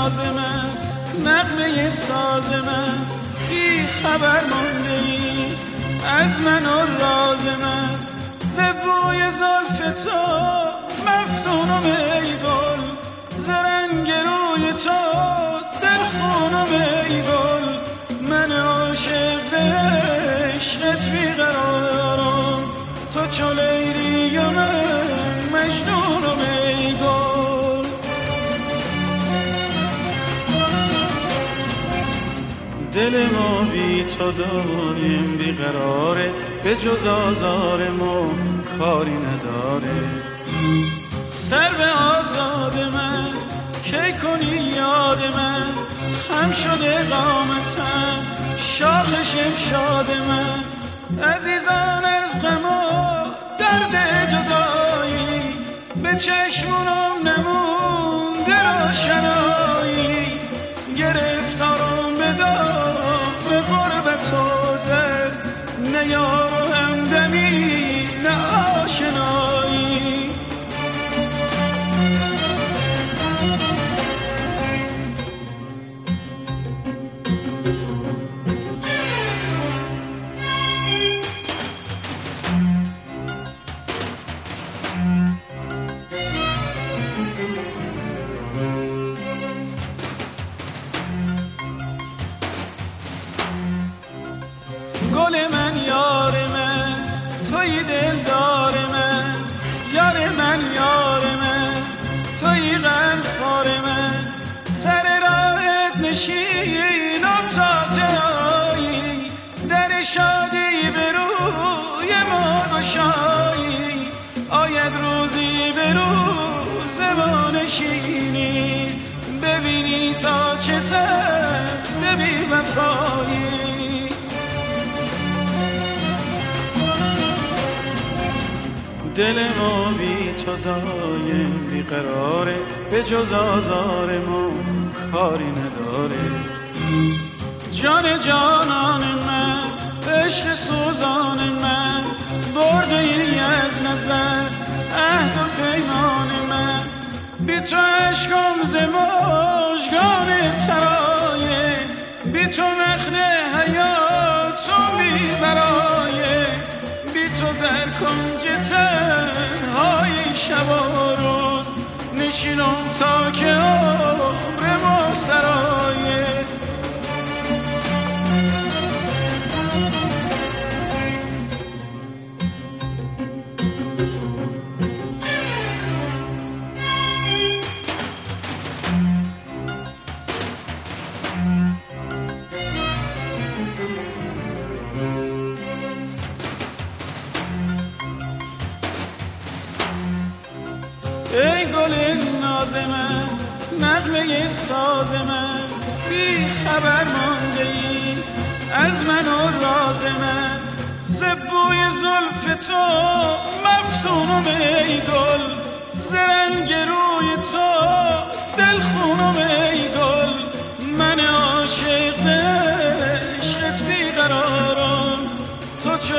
ناز من نقمه ساز من بی خبر مونده ای از من و راز من زبوی زلف تو مفتونم ای میگل. زرنگ روی تو دل خونم بی تو دایم بیقراره به جز آزار ما کاری نداره. سر به آزاد من کی کنی یاد من؟ خم شده قامتم شاخ شاد من. عزیزان از غما درد جدایی به چشمونم نمونده روشنایی گرفتارم گل من یار من توی دلدار من یار من یار من توی غم خار من. سر راهت نشینم تا جایی در شادی به روی ما گشایی آید روزی به روز ما نشینی. ببینی تا چه سخت بی وفایی. دل ما بی تو دایم بیقراره به جز آزار ما کاری نداره. جان جانان من عشق سوزان من برده ای از نظر عهد و پیمان من. بی تو عشقم ز مژگان ترایه بی تو نخل در کنج تنهای شب و روز نشینم تا ای گل ناز من نغمه ساز من بی خبر مانده ای از من و راز من. زبوی زلف تو مفتونم ای گل زرنگ روی تو دل خونم ای گل. من عاشق عشقت بیقرارم تو چو